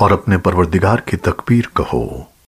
और अपने परवरदिगार की तकबीर कहो।